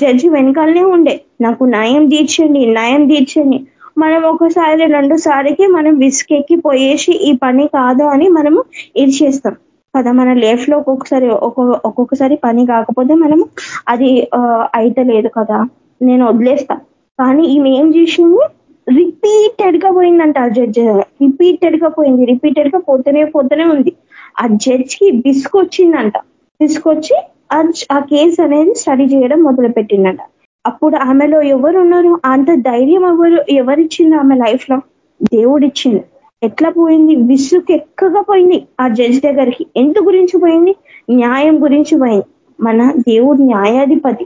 జడ్జి వెనకాలనే ఉండే. నాకు న్యాయం తీర్చండి న్యాయం తీర్చండి. మనం ఒకసారి రెండు సారికి మనం విసుకెక్కి పోయేసి ఈ పని కాదు అని మనము ఇది చేస్తాం. కదా మన లైఫ్లో ఒక్కొక్కసారి ఒక్కొక్కసారి పని కాకపోతే మనము అది అయితలేదు కదా. నేను వదిలేస్తా. కానీ ఈమె ఏం చేసింది? రిపీటెడ్గా పోయిందంట ఆ జడ్జ్. రిపీటెడ్గా పోయింది. రిపీటెడ్గా పోతూనే పోతూనే ఉంది. ఆ జడ్జ్కి బిస్కొచ్చిందంట బిసుకొచ్చి ఆ కేసు అనేది స్టడీ చేయడం మొదలు పెట్టిందంట అప్పుడు ఆమెలో ఎవరు ఉన్నారు అంత ధైర్యం ఎవరు ఎవరిచ్చింది ఆమె లైఫ్లో దేవుడు ఇచ్చింది ఎట్లా పోయింది? విసుకెక్కగా పోయింది ఆ జడ్జ్ దగ్గరికి. ఎందు గురించి పోయింది? న్యాయం గురించి పోయింది. మన దేవుడు న్యాయాధిపతి.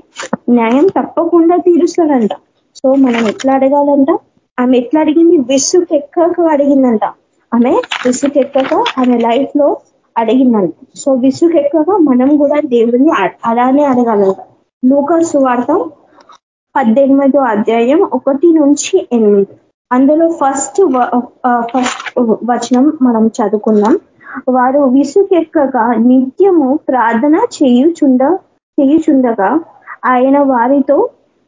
న్యాయం తప్పకుండా తీరుస్తాడంట. సో మనం ఎట్లా అడగాలంట? ఆమె ఎట్లా అడిగింది? విసుకెక్కక అడిగిందంట. ఆమె విసుకెక్కక ఆమె లైఫ్లో అడిగిందంట. సో విసుకెక్కక మనం కూడా దేవుడిని అలానే అడగాలంట. లూకస్ వార్త పద్దెనిమిదో అధ్యాయం ఒకటి నుంచి ఎనిమిది. అందులో ఫస్ట్ ఫస్ట్ వచనం మనం చదువుకుందాం. వారు విసుకెక్కగా నిత్యము ప్రార్థన చేయుచుండ చేయుచుండగా ఆయన వారితో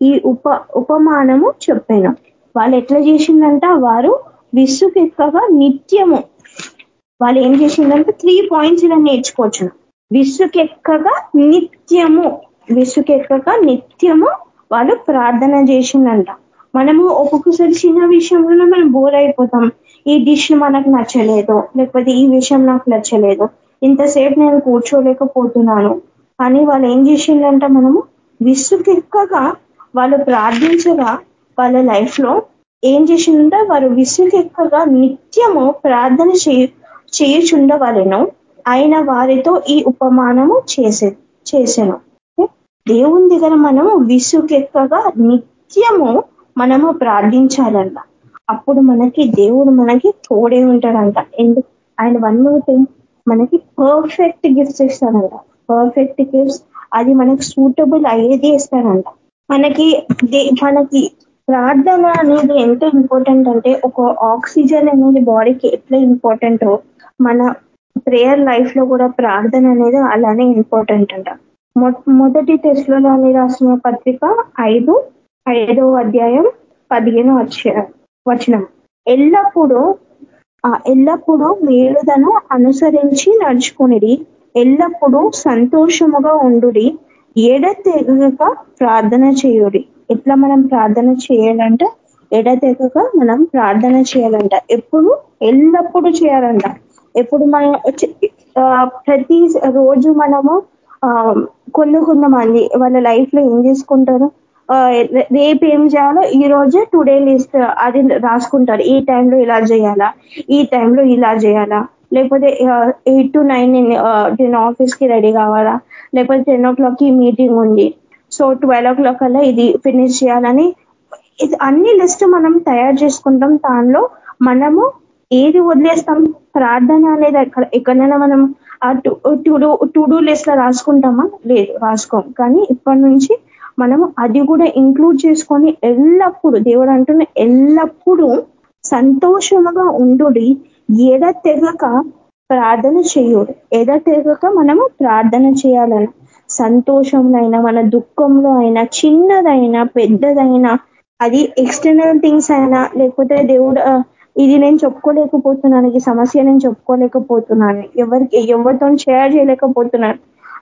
ఈ ఉప ఉపమానము చెప్పాను. వాళ్ళు ఎట్లా చేసిందంట వారు విసుకెక్కగా నిత్యము వాళ్ళు ఏం చేసిందంటే త్రీ పాయింట్స్ ఇలా నేర్చుకోవచ్చు. విసుకెక్కగా నిత్యము విసుకెక్కగా నిత్యము వాళ్ళు ప్రార్థన చేసిందంట. మనము ఒక్కొక్కసారి చిన్న విషయంలో మనం బోర్ అయిపోతాం. ఈ డిష్ మనకు నచ్చలేదు లేకపోతే ఈ విషయం నాకు నచ్చలేదు ఇంతసేపు నేను కూర్చోలేకపోతున్నాను. కానీ వాళ్ళు ఏం చేసిందంట మనము విసుకెక్కగా వాళ్ళు ప్రార్థించగా వాళ్ళ లైఫ్లో ఏం చేసిందంటే వారు విసుకెక్కగా నిత్యము ప్రార్థన చేయ చేయుచుండవలను. ఆయన వారితో ఈ ఉపమానము చేసే చేసాను. దేవుని దగ్గర మనము విసుకెక్కగా నిత్యము మనము ప్రార్థించాలంట. అప్పుడు మనకి దేవుడు మనకి తోడే ఉంటాడంట. ఎందుకు ఆయన వన్ మనకి పర్ఫెక్ట్ గిఫ్ట్స్ ఇస్తాడంట. పర్ఫెక్ట్ గిఫ్ట్స్ అది మనకి సూటబుల్ అయ్యేది ఇస్తాడంట. మనకి మనకి ప్రార్థన అనేది ఎంత ఇంపార్టెంట్ అంటే ఒక ఆక్సిజన్ అనేది బాడీకి ఎట్లా ఇంపార్టెంటో మన ప్రేయర్ లైఫ్లో కూడా ప్రార్థన అనేది అలానే ఇంపార్టెంట్ అంట. మొదటి తెశలోని రాసిన పత్రిక ఐదు ఐదో అధ్యాయం పదిహేను వచ్చిన వచనం. ఎల్లప్పుడూ ఎల్లప్పుడూ మేలుదను అనుసరించి నడుచుకునిడి ఎల్లప్పుడూ సంతోషముగా ఉండుడి ఎడతెగక ప్రార్థన చేయుడి. ఎట్లా మనం ప్రార్థన చేయాలంట? ఎడతెగక మనం ప్రార్థన చేయాలంట. ఎప్పుడు? ఎల్లప్పుడూ చేయాలంట. ఎప్పుడు మనం ప్రతి రోజు మనము ఆ కొన్ని కొంతమంది వాళ్ళ లైఫ్లో ఏం చేసుకుంటారు? రేపు ఏం చేయాలో ఈ రోజే టుడే లిస్ట్ అది రాసుకుంటారు. ఈ టైంలో ఇలా చేయాలా? ఈ టైంలో ఇలా చేయాలా? లేకపోతే ఎయిట్ టు నైన్ నేను ఆఫీస్కి రెడీ కావాలా? లేకపోతే టెన్ ఓ క్లాక్కి మీటింగ్ ఉంది. సో ట్వెల్వ్ ఓ క్లాక్ అలా ఇది ఫినిష్ చేయాలని ఇది అన్ని లిస్ట్ మనం తయారు చేసుకుంటాం. దానిలో మనము ఏది వదిలేస్తాం? ప్రార్థన అనేది ఎక్కడ ఎక్కడైనా మనం ఆ టు డూ లిస్ట్లో రాసుకుంటామా? లేదు రాసుకోం. కానీ ఇప్పటి నుంచి మనము అది కూడా ఇంక్లూడ్ చేసుకొని ఎల్లప్పుడూ దేవుడు అంటున్న ఎల్లప్పుడూ సంతోషముగా ఉండు ఎడ తెగక ప్రార్థన చేయుడు ఎడ తెగక మనము ప్రార్థన చేయాలని. సంతోషంలో అయినా మన దుఃఖంలో అయినా చిన్నదైనా పెద్దదైనా అది ఎక్స్టర్నల్ థింగ్స్ అయినా లేకపోతే దేవుడు ఇది నేను చెప్పుకోలేకపోతున్నాను ఈ సమస్య నేను చెప్పుకోలేకపోతున్నాను ఎవరికి ఎవరితో షేర్ చేయలేకపోతున్నాను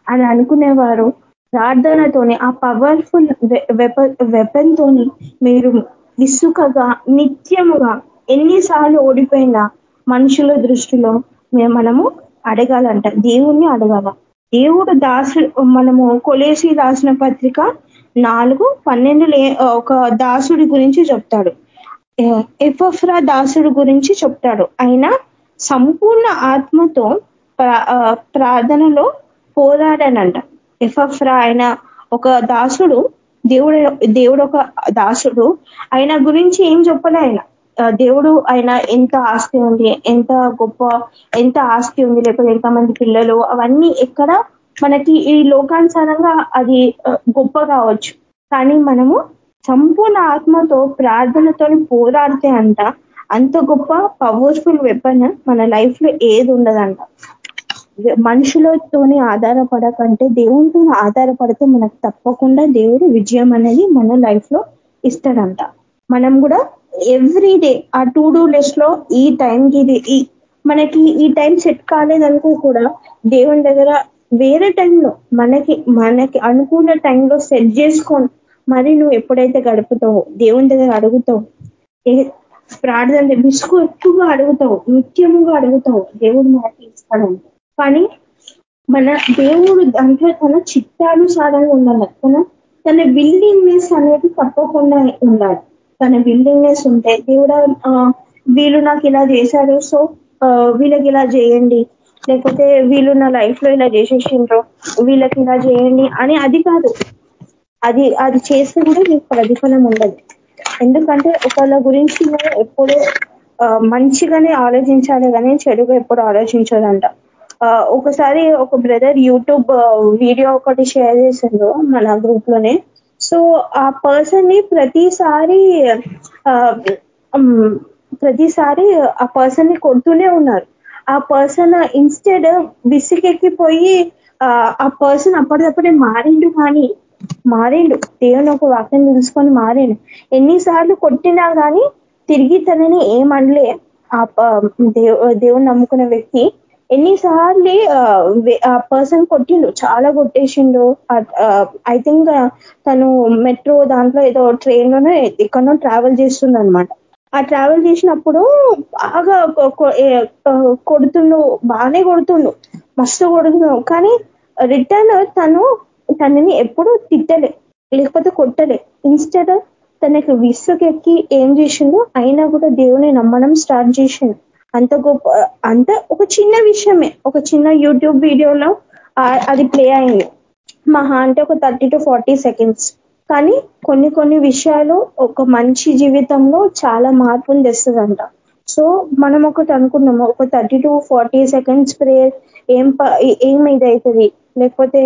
అని అనుకునేవారు. ప్రార్థనతోని ఆ పవర్ఫుల్ వెపన్ తోని మీరు విసుకగా నిత్యముగా ఎన్నిసార్లు ఓడిపోయినా మనుషుల దృష్టిలో మనము అడగాలంట. దేవుణ్ణి అడగాల. దేవుడు దాసుడు మనము కొలేసి రాసిన పత్రిక నాలుగు పన్నెండు ఒక దాసుడి గురించి చెప్తాడు. ఎఫ్ఎఫ్రా దాసుడు గురించి చెప్తాడు. ఆయన సంపూర్ణ ఆత్మతో ప్రార్థనలో పోరాడనంట. ఎఫ్ఎఫ్రా ఆయన ఒక దాసుడు దేవుడు దేవుడు ఒక దాసుడు ఆయన గురించి ఏం చెప్పలే ఆయన? దేవుడు ఆయన ఎంత ఆస్తి ఉంది ఎంత గొప్ప ఎంత ఆస్తి ఉంది లేకపోతే ఎంతమంది పిల్లలు అవన్నీ ఎక్కడ మనకి ఈ లోకానుసారంగా అది గొప్ప కావచ్చు. కానీ మనము సంపూర్ణ ఆత్మతో ప్రార్థనతో పోరాడితే అంట అంత గొప్ప పవర్ఫుల్ వెపన్ మన లైఫ్లో ఏది ఉండదంట. మనుషులతోనే ఆధారపడకంటే దేవునితో ఆధారపడితే మనకు తప్పకుండా దేవుడు విజయం అనేది మన లైఫ్లో ఇస్తాడంట. మనం కూడా ఎవ్రీ డే ఆ టూ డూ లిస్ట్లో ఈ టైంకి ఇది ఈ మనకి ఈ టైం సెట్ కాలేదనుకో కూడా దేవుని దగ్గర వేరే టైంలో మనకి మనకి అనుకున్న టైంలో సెట్ చేసుకొని మరి నువ్వు ఎప్పుడైతే గడుపుతావో దేవుని దగ్గర అడుగుతావు ప్రార్థన విసుగు ఎక్కువగా అడుగుతావు నిత్యముగా అడుగుతావు దేవుడు మనకి ఇస్తాడంట కానీ మన దేవుడు దాంట్లో తన చిత్తానుసారంగా ఉండాలి. తన తన బిల్డింగ్నెస్ అనేది తప్పకుండా ఉండాలి. తన బిల్డింగ్నెస్ ఉంటే దేవుడా వీళ్ళు నాకు ఇలా చేశారు సో వీళ్ళకి ఇలా చేయండి. లేకపోతే వీళ్ళు నా లైఫ్లో ఇలా చేసేసిండ్రు వీళ్ళకి ఇలా చేయండి అని అది కాదు. అది అది చేస్తే కూడా మీకు ప్రతిఫలం ఉండదు. ఎందుకంటే ఒకళ్ళ గురించి మనం ఎప్పుడు మంచిగానే ఆలోచించాలి కానీ చెడుగా ఎప్పుడు ఆలోచించాలంట ఒకసారి ఒక బ్రదర్ యూట్యూబ్ వీడియో ఒకటి షేర్ చేసిండ్రు మన గ్రూప్లోనే. సో ఆ పర్సన్ని ప్రతిసారి ప్రతిసారి ఆ పర్సన్ని కొడుతూనే ఉన్నారు. ఆ పర్సన్ ఇన్స్టెడ్ విసిగెక్కిపోయి ఆ పర్సన్ అప్పటికప్పుడే మారిండు కానీ మారిండు. దేవుని ఒక వాక్యం తెలుసుకొని మారిండు. ఎన్నిసార్లు కొట్టినా కానీ తిరిగి తనని ఏమనలే. ఆ దేవుని నమ్ముకున్న వ్యక్తి ఎన్నిసార్లు ఆ పర్సన్ కొట్టిండు చాలా కొట్టేసిండు. ఐ థింక్ తను మెట్రో దాంట్లో ఏదో ట్రైన్లోనే ఎక్కడో ట్రావెల్ చేస్తుంది అనమాట ఆ ట్రావెల్ చేసినప్పుడు బాగా కొడుతుండు బాగానే కొడుతుండు మస్తు కొడుతున్నావు కానీ రిటర్న్ తను తనని ఎప్పుడు తిట్టలే లేకపోతే కొట్టలే. ఇన్స్టెడ్ తనకి విసుగెక్కి ఏం చేసిండు అయినా కూడా దేవుని నమ్మడం స్టార్ట్ చేసిండు. అంత గొప్ప అంత ఒక చిన్న విషయమే. ఒక చిన్న యూట్యూబ్ వీడియోలో అది ప్లే అయింది. మహా అంటే ఒక థర్టీ టు ఫార్టీ సెకండ్స్. కానీ కొన్ని కొన్ని విషయాలు ఒక మంచి జీవితంలో చాలా మార్పులు తెస్తుందంట. సో మనం ఒకటి అనుకున్నాము ఒక thirty to forty seconds prayer ఏం ఏం ఇదవుతుంది లేకపోతే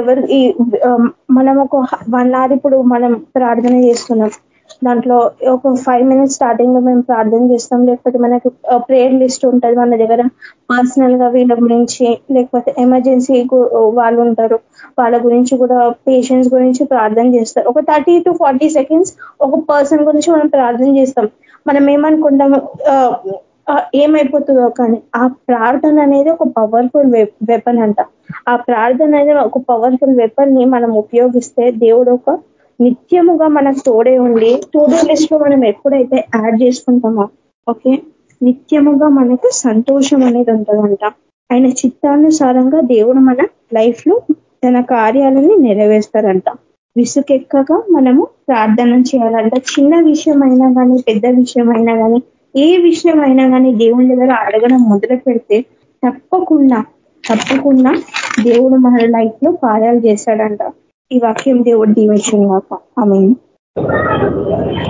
ఎవరు మనం ఒక వన్ అవర్ ఇప్పుడు మనం ప్రార్థన చేస్తున్నాం. దాంట్లో ఒక ఫైవ్ మినిట్స్ స్టార్టింగ్లో మేము ప్రార్థన చేస్తాం. లేకపోతే మనకు ప్రేయర్ లిస్ట్ ఉంటుంది మన దగ్గర. పర్సనల్గా వీళ్ళ గురించి లేకపోతే ఎమర్జెన్సీ వాళ్ళు ఉంటారు. వాళ్ళ గురించి కూడా పేషెంట్స్ గురించి ప్రార్థన చేస్తారు. ఒక థర్టీ టు ఫార్టీ సెకండ్స్ ఒక పర్సన్ గురించి మనం ప్రార్థన చేస్తాం. మనం ఏమనుకుంటాము ఏమైపోతుందో కానీ ఆ ప్రార్థన అనేది ఒక పవర్ఫుల్ వెపన్ అంట. ఆ ప్రార్థన అనేది ఒక పవర్ఫుల్ వెపన్ని మనం ఉపయోగిస్తే దేవుడు ఒక నిత్యముగా మనకు తోడే ఉండి టూడో లిస్ట్లో మనం ఎప్పుడైతే యాడ్ చేసుకుంటామో ఓకే? నిత్యముగా మనకు సంతోషం అనేది ఉంటుందంట. ఆయన చిత్తానుసారంగా దేవుడు మన లైఫ్లో తన కార్యాలని నెరవేరుస్తారంట. విసుకెక్కగా మనము ప్రార్థన చేయాలంట. చిన్న విషయం అయినా కానీ పెద్ద విషయం అయినా కానీ ఏ విషయం అయినా కానీ దేవుని దగ్గర అడగడం మొదలు పెడితే తప్పకుండా తప్పకుండా దేవుడు మన లైఫ్లో కార్యాలు చేశాడంట ఈ వాక్యం దేవుడు దీవించిన ఆమె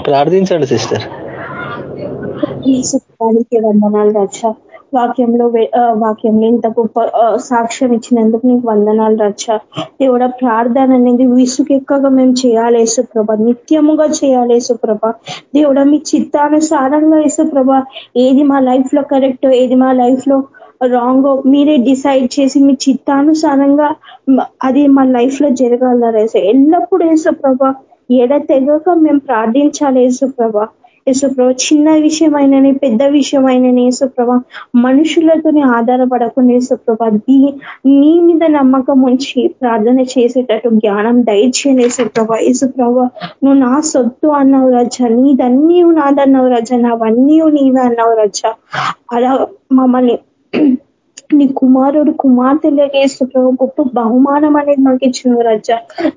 ప్రార్థించండి సిస్టర్. వందనాలు రక్ష వాక్యంలో వాక్యంలో ఇంత గొప్ప సాక్ష్యం ఇచ్చినందుకు నీకు వందనాలు రచ్చ. దేవుడ ప్రార్థన అనేది విసుకెక్కగా మేము చేయాలి యేసుప్రభ. నిత్యముగా చేయాలి యేసుప్రభ. దేవుడ మీ చిత్తానుసారంగా యేసుప్రభ. ఏది మా లైఫ్లో కరెక్ట్ ఏది మా లైఫ్లో రాంగ్ మీరే డిసైడ్ చేసి మీ చిత్తానుసారంగా అది మా లైఫ్లో జరగాలరేసే ఎల్లప్పుడూ యేసుప్రభ ఎడ తెగక మేము ప్రార్థించాలి యేసుప్రభ. యేసుప్రభ చిన్న విషయమైనని పెద్ద విషయమైనని యేసుప్రభ మనుషులతోనే ఆధారపడకుండా యేసుప్రభ నీ మీద నమ్మకం ఉంచి ప్రార్థన చేసేటట్టు జ్ఞానం దయచేయని యేసుప్రభ. యేసుప్రభ నువ్వు నా సొత్తు అన్నావు రజ నీదన్నీ నాదన్నావు రజ నావన్నీ నీవే అన్నావు రజ. అలా మమ్మల్ని నీ కుమారుడు కుమార్తెలకి వేసుప్రభు గొప్ప బహుమానం అనేది మాకు ఇచ్చిన రజ.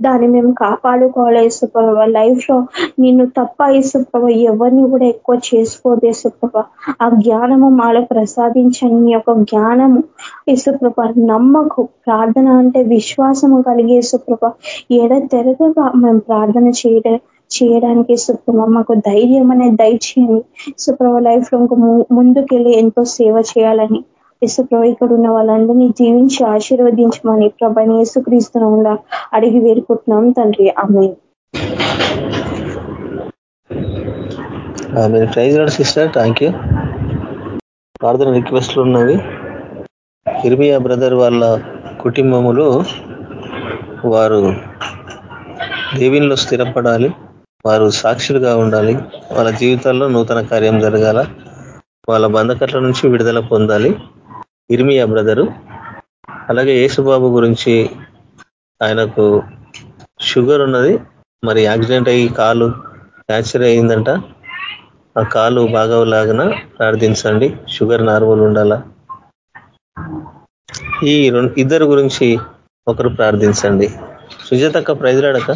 దాన్ని మేము కాపాడుకోవాలి వేసుప్రభ లైఫ్లో నిన్ను తప్ప వేసుప్రభ ఎవరిని కూడా ఎక్కువ చేసుకోదు వేసుప్రభ ఆ జ్ఞానము మాలో ప్రసాదించని నీ యొక్క జ్ఞానము యేసుప్రభ. నమ్మకు ప్రార్థన అంటే విశ్వాసము కలిగే సుప్రభ ఎడ తెరగగా మేము ప్రార్థన చేయడం చేయడానికి సుప్రభ మాకు ధైర్యం అనేది దయచేయండి. సుప్రభ లైఫ్లో ఇంకో ముందుకెళ్ళి ఎంతో సేవ చేయాలని యేసుప్రభ ఇక్కడ ఉన్న వాళ్ళందరినీ జీవించి ఆశీర్వదించమని ప్రభని యేసుక్రీస్తునంగా అడిగి వేరుకుంటున్నాం తండ్రి. ఆమె ప్రైజ్ సిస్టర్. Thank you. ప్రార్థన రిక్వెస్ట్లు ఉన్నవి. ఇర్మియా బ్రదర్ వాళ్ళ కుటుంబములు వారు దేవిలో స్థిరపడాలి. వారు సాక్షులుగా ఉండాలి. వాళ్ళ జీవితాల్లో నూతన కార్యం జరగాల. వాళ్ళ బంధకట్ల నుంచి విడుదల పొందాలి. ఇర్మియా బ్రదరు. అలాగే యేసుబాబు గురించి ఆయనకు షుగర్ ఉన్నది. మరి యాక్సిడెంట్ అయ్యి కాలు ఫ్రాక్చర్ అయిందంట ఆ కాలు బాగవలాగిన ప్రార్థించండి. షుగర్ నార్మల్ ఉండాలా? ఈ ఇద్దరు గురించి ఒకరు ప్రార్థించండి. సుజాతక్క ప్రైజ్ రాడక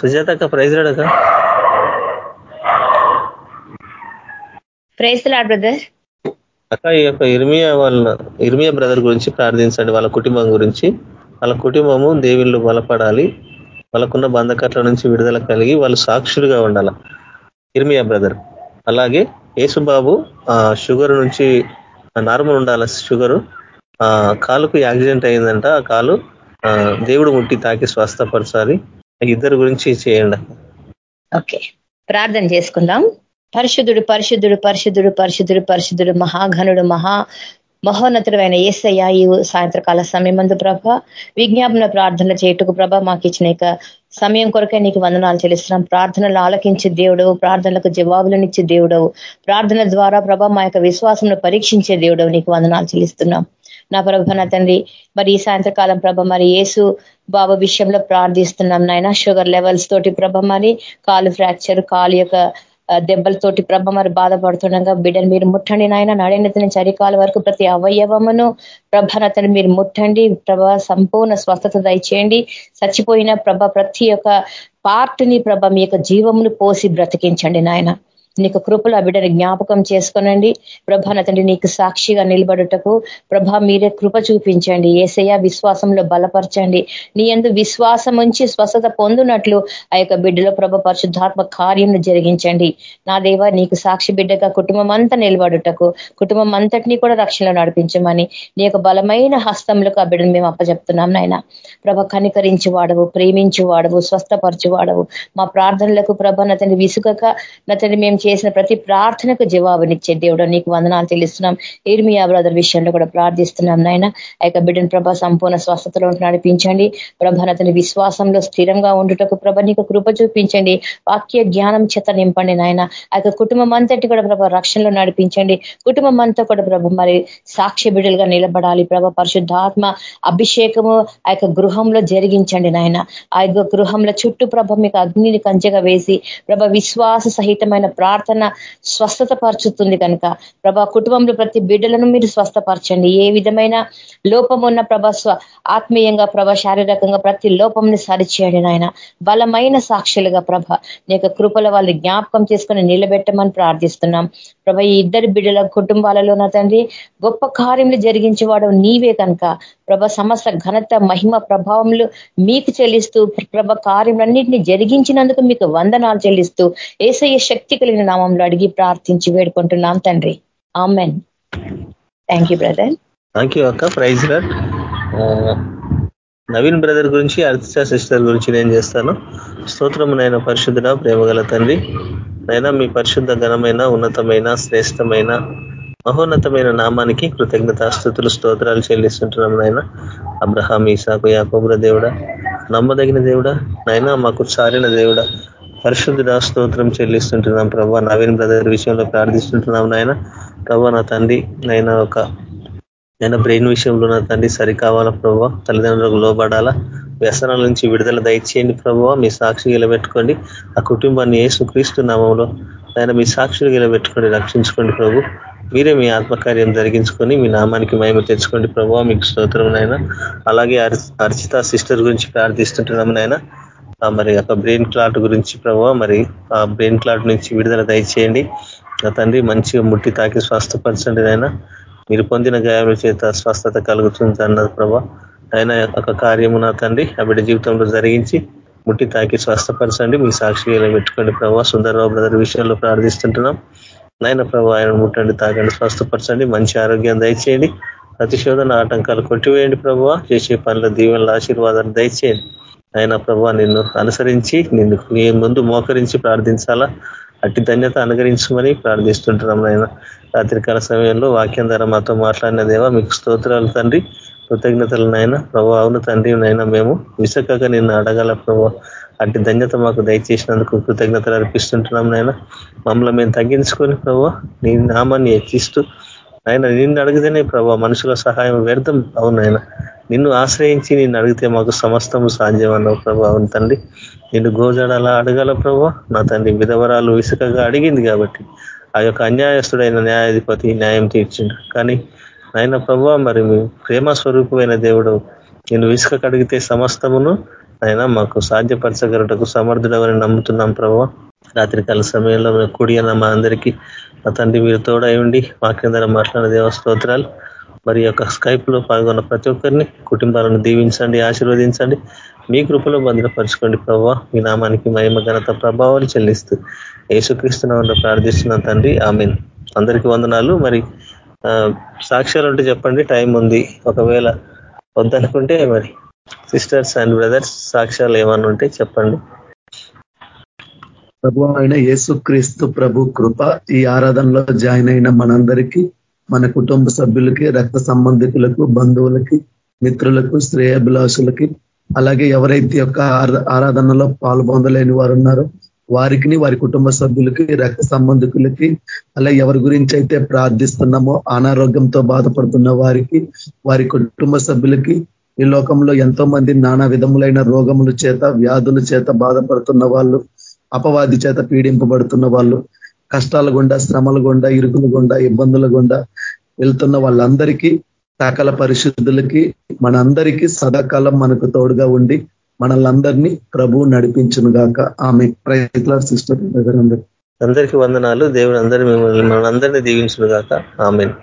సుజాతక్క ప్రైజ్లాడక ప్రైజ్ లాడ్ బ్రదర్. అక్క ఈ యొక్క ఇర్మియా వాళ్ళ ఇర్మియా బ్రదర్ గురించి ప్రార్థించండి. వాళ్ళ కుటుంబం గురించి. వాళ్ళ కుటుంబము దేవుళ్ళు బలపడాలి. వాళ్ళకున్న బంధకట్ల నుంచి విడుదల కలిగి వాళ్ళు సాక్షులుగా ఉండాల. ఇర్మియా బ్రదర్. అలాగే యేసుబాబు షుగర్ నుంచి నార్మల్ ఉండాల షుగరు. కాలుకు యాక్సిడెంట్ అయిందంట. ఆ కాలు దేవుడు ముట్టి తాకి స్వస్థపరచాలి. ఇద్దరు గురించి చేయండి ఓకే. ప్రార్థన చేసుకుందాం. పరిశుద్ధుడు పరిశుద్ధుడు పరిశుద్ధుడు పరిశుద్ధుడు పరిశుద్ధుడు మహాఘనుడు మహా మహోన్నతుడైన ఏసయ్య ఈ సాయంత్రకాల సమయమందు ప్రభ. విజ్ఞాపన ప్రార్థన చేయుటకు ప్రభ మాకు ఇచ్చిన సమయం కొరకే నీకు వందనాలు చెల్లిస్తున్నాం. ప్రార్థనలు ఆలకించే దేవుడవు ప్రార్థనలకు జవాబులనిచ్చే దేవుడవు ప్రార్థన ద్వారా ప్రభ మా యొక్క విశ్వాసంను పరీక్షించే దేవుడవు నీకు వందనాలు చెల్లిస్తున్నాం. నా ప్రభ నా తండ్రి మరి ఈ సాయంత్రకాలం ప్రభ మరి ఏసు బాబు విషయంలో ప్రార్థిస్తున్నాం నాయన. షుగర్ లెవెల్స్ తోటి ప్రభ మరి కాలు ఫ్రాక్చర్ కాలు యొక్క దెబ్బలతోటి ప్రభ మరి బాధపడుతుండగా బిడ్డను మీరు ముట్టండి నాయన నడినతని చరికాల వరకు ప్రతి అవయవమును ప్రభనతను మీరు ముట్టండి ప్రభ సంపూర్ణ స్వస్థత దయచేయండి. చచ్చిపోయిన ప్రభ ప్రతి ఒక్క పార్ట్ని ప్రభ మీ యొక్క జీవమును పోసి బ్రతికించండి నాయన. నీకు కృపలు ఆ బిడ్డని జ్ఞాపకం చేసుకోనండి. ప్రభా నా తండ్రి నీకు సాక్షిగా నిలబడుటకు ప్రభా మీరే కృప చూపించండి. ఏసయ్య విశ్వాసంలో బలపరచండి. నీ ఎందు విశ్వాసం ఉంచి స్వస్థత పొందునట్లు ఆ యొక్క బిడ్డలో ప్రభ పరిశుద్ధాత్మ కార్యం జరిగించండి. నా దేవ నీకు సాక్షి బిడ్డగా కుటుంబం అంతా నిలబడుటకు కుటుంబం అంతటినీ కూడా రక్షణలో నడిపించమని నీ యొక్క బలమైన హస్తంలోకి ఆ బిడ్డను మేము అప్పచెప్తున్నాం నాయన. ప్రభ కనికరించి వాడవు ప్రేమించి వాడవు స్వస్థపరచు వాడవు మా ప్రార్థనలకు ప్రభ నతని విసుగక నతని మేము చేసిన ప్రతి ప్రార్థనకు జవాబునిచ్చే దేవుడు. నీకు వందనాలు తెలుస్తున్నాం ఇర్మియా బ్రదర్ విషయంలో కూడా ప్రార్థిస్తున్నాం నాయన. ఆ యొక్క బిడ్డను ప్రభ సంపూర్ణ స్వస్థతలో నడిపించండి ప్రభ విశ్వాసంలో స్థిరంగా ఉండుటకు ప్రభ నీకు కృప చూపించండి. వాక్య జ్ఞానం చేత నింపండి నాయన. ఆ యొక్క కుటుంబం అంతటి కూడా ప్రభ రక్షణలో నడిపించండి. కుటుంబం అంతా కూడా ప్రభ మరి సాక్ష్య బిడ్డలుగా నిలబడాలి. ప్రభ పరిశుద్ధాత్మ అభిషేకము ఆ యొక్క గృహంలో జరిగించండి నాయన. ఆ యొక్క గృహంలో చుట్టూ ప్రభ మీకు అగ్నిని కంచెగా వేసి ప్రభ విశ్వాస సహితమైన ప్రార్థన స్వస్థత పరుచుతుంది కనుక. ప్రభా కుటుంబంలో ప్రతి బిడ్డలను మీరు స్వస్థపరచండి. ఏ విధమైన లోపం ఉన్న ప్రభ ఆత్మీయంగా ప్రభ శారీరకంగా ప్రతి లోపంని సరిచేయండి నాయన. బలమైన సాక్షులుగా ప్రభ నీ కృపల వాళ్ళు జ్ఞాపకం చేసుకుని నిలబెట్టమని ప్రార్థిస్తున్నాం. ప్రభ ఈ ఇద్దరు బిడ్డల కుటుంబాలలో నా తండ్రి గొప్ప కార్యములు జరిగించేవాడు నీవే కనుక. ప్రభ సమస్త ఘనత మహిమ ప్రభావములు మీకు చెల్లిస్తూ ప్రభ కార్యములన్నింటినీ జరిగించినందుకు మీకు వందనాలు చెల్లిస్తూ ఏసయ్య శక్తి కలిగిన నామంలో అడిగి ప్రార్థించి వేడుకుంటున్నాం తండ్రి. Amen thank you brother thank you అక్క. ప్రైజ్ నవీన్ బ్రదర్ గురించి అర్చిత సిస్టర్ గురించి నేను చేస్తాను. స్తోత్రము నైనా పరిశుద్ధుడ ప్రేమగల తండ్రి. నైనా మీ పరిశుద్ధ ఘనమైన ఉన్నతమైన శ్రేష్టమైన మహోన్నతమైన నామానికి కృతజ్ఞతాస్థుతులు స్తోత్రాలు చెల్లిస్తుంటున్నాం నాయన. అబ్రహాం ఈసాకు యాకోబుల దేవుడ నమ్మదగిన దేవుడ నాయనా మాకు సారిన దేవుడ. పరిశుద్ధుడ స్తోత్రం చెల్లిస్తుంటున్నాం ప్రభా. నవీన్ బ్రదర్ విషయంలో ప్రార్థిస్తుంటున్నాం నాయన. ప్రభా నా తండ్రి నాయన ఒక నేను బ్రెయిన్ విషయంలో నా తండ్రి సరికావాలా ప్రభావ తల్లిదండ్రులకు లోబడాలా? వ్యసనాల నుంచి విడుదల దయచేయండి ప్రభావ మీ సాక్షి గెలబెట్టుకోండి ఆ కుటుంబాన్ని ఏసు క్రీస్తు నామంలో ఆయన మీ సాక్షులు గెలబెట్టుకోండి రక్షించుకోండి ప్రభు. మీరే మీ ఆత్మకార్యం జరిగించుకొని మీ నామానికి మహిమ తెచ్చుకోండి ప్రభావ మీకు స్తోత్రం నాయన. అలాగే అర్చిత సిస్టర్ గురించి ప్రార్థిస్తుంటున్నాం నాయన. మరి ఒక బ్రెయిన్ క్లాట్ గురించి ప్రభావ మరి ఆ బ్రెయిన్ క్లాట్ నుంచి విడుదల దయచేయండి. తండ్రి మంచిగా ముట్టి తాకి స్వస్థపరచండి నాయన. మీరు పొందిన గాయాల చేత స్వస్థత కలుగుతుంది అన్నది ప్రభా ఆయన ఒక కార్యము నా తండ్రి ఆ బిడ్డ జీవితంలో జరిగించి ముట్టి తాకి స్వస్థపరచండి. మీ సాక్షిగా పెట్టుకోండి ప్రభా సుందరరావు బ్రదర్ విషయంలో ప్రార్థిస్తుంటున్నాం. నాయన ప్రభు ఆయన ముట్టండి తాగండి స్వస్థపరచండి మంచి ఆరోగ్యం దయచేయండి. ప్రతిశోధన ఆటంకాలు కొట్టివేయండి ప్రభావ చేసే పనుల దీవెనల ఆశీర్వాదాలు దయచేయండి. ఆయన ప్రభా నిన్ను అనుసరించి నిన్ను నీ ముందు మోకరించి ప్రార్థించాలా? అట్టి ధన్యత అనుగరించమని ప్రార్థిస్తుంటున్నాం నాయన రాత్రికాల సమయంలో వాక్యం ద్వారా మాతో మాట్లాడిన దేవా మీకు స్తోత్రాలు తండ్రి. కృతజ్ఞతలు నాయన ప్రభు అవును తండ్రి నైనా మేము విసకక నిన్ను అడగాల ప్రభు. అటు ధన్యత మాకు దయచేసినందుకు కృతజ్ఞతలు అర్పిస్తుంటున్నాం నాయన. మమ్మల్ని మేము తగ్గించుకొని ప్రభు నీ నామాన్ని హెచ్చిస్తూ ఆయన నిన్ను అడిగితేనే ప్రభావ మనుషుల సహాయం వ్యర్థం అవును నిన్ను ఆశ్రయించి నిన్ను అడిగితే మాకు సమస్తము సాధ్యం అన్నావు ప్రభు అవును తండ్రి. నిన్ను గోజాడాలా అడగాల ప్రభు నా తండ్రి విధవరాలు ఇసుకగా అడిగింది కాబట్టి ఆ యొక్క అన్యాయస్తుడైన న్యాయాధిపతి న్యాయం తీర్చిండు. కానీ నాయన ప్రభు మరి ప్రేమ స్వరూపమైన దేవుడు నేను ఇసుక కడిగితే సమస్తమును ఆయన మాకు సాధ్యపరచగలటకు సమర్థుడవని నమ్ముతున్నాం ప్రభావ రాత్రికాల సమయంలో మేము కూడి అన్న మా అందరికీ మా తండ్రి మీరు తోడై ఉండి మాట్లాడిన దేవ స్తోత్రాలు. మరి యొక్క స్కైప్లో పాల్గొన్న ప్రతి ఒక్కరిని కుటుంబాలను దీవించండి ఆశీర్వదించండి. మీ కృపలో భద్రపరచుకోండి ప్రభావ మీ నామానికి మహిమ ఘనత ప్రభావాలు చెల్లిస్తూ యేసుక్రీస్తున్న ప్రార్థిస్తున్నాం తండ్రి. ఆమెన్. అందరికీ వందనాలు. మరి సాక్ష్యాలు ఉంటే చెప్పండి. టైం ఉంది. ఒకవేళ వద్దనుకుంటే మరి. సిస్టర్స్ అండ్ బ్రదర్స్ సాక్ష్యాలు ఏమన్నా ఉంటే చెప్పండి. ప్రభు అయిన యేసుక్రీస్తు ప్రభు కృప ఈ ఆరాధనలో జాయిన్ అయిన మనందరికీ మన కుటుంబ సభ్యులకి రక్త సంబంధికులకు బంధువులకి మిత్రులకు శ్రేయభిలాషులకి అలాగే ఎవరైతే యొక్క ఆరాధనలో పాల్పొందలేని వారు ఉన్నారో వారికి వారి కుటుంబ సభ్యులకి రక్త సంబంధికులకి అలా ఎవరి గురించి అయితే ప్రార్థిస్తున్నామో అనారోగ్యంతో బాధపడుతున్న వారికి వారి కుటుంబ సభ్యులకి ఈ లోకంలో ఎంతో మంది నానా విధములైన రోగముల చేత వ్యాధుల చేత బాధపడుతున్న వాళ్ళు అపవాది చేత పీడింపబడుతున్న వాళ్ళు కష్టాల గుండా శ్రమల గుండా ఇరుకుల గుండా ఇబ్బందుల గుండా వెళ్తున్న వాళ్ళందరికీ సకల పరిశుద్ధులకి మనందరికీ సదాకాలం మనకు తోడుగా ఉండి మనల్ందరినీ ప్రభు నడిపించును గాక. ఆమె ప్రయత్నాలు సిస్టర్ అందరికీ వందనాలు. దేవుడు అందరి మిమ్మల్ని మనందరినీ దీవించును గాక. ఆమెను.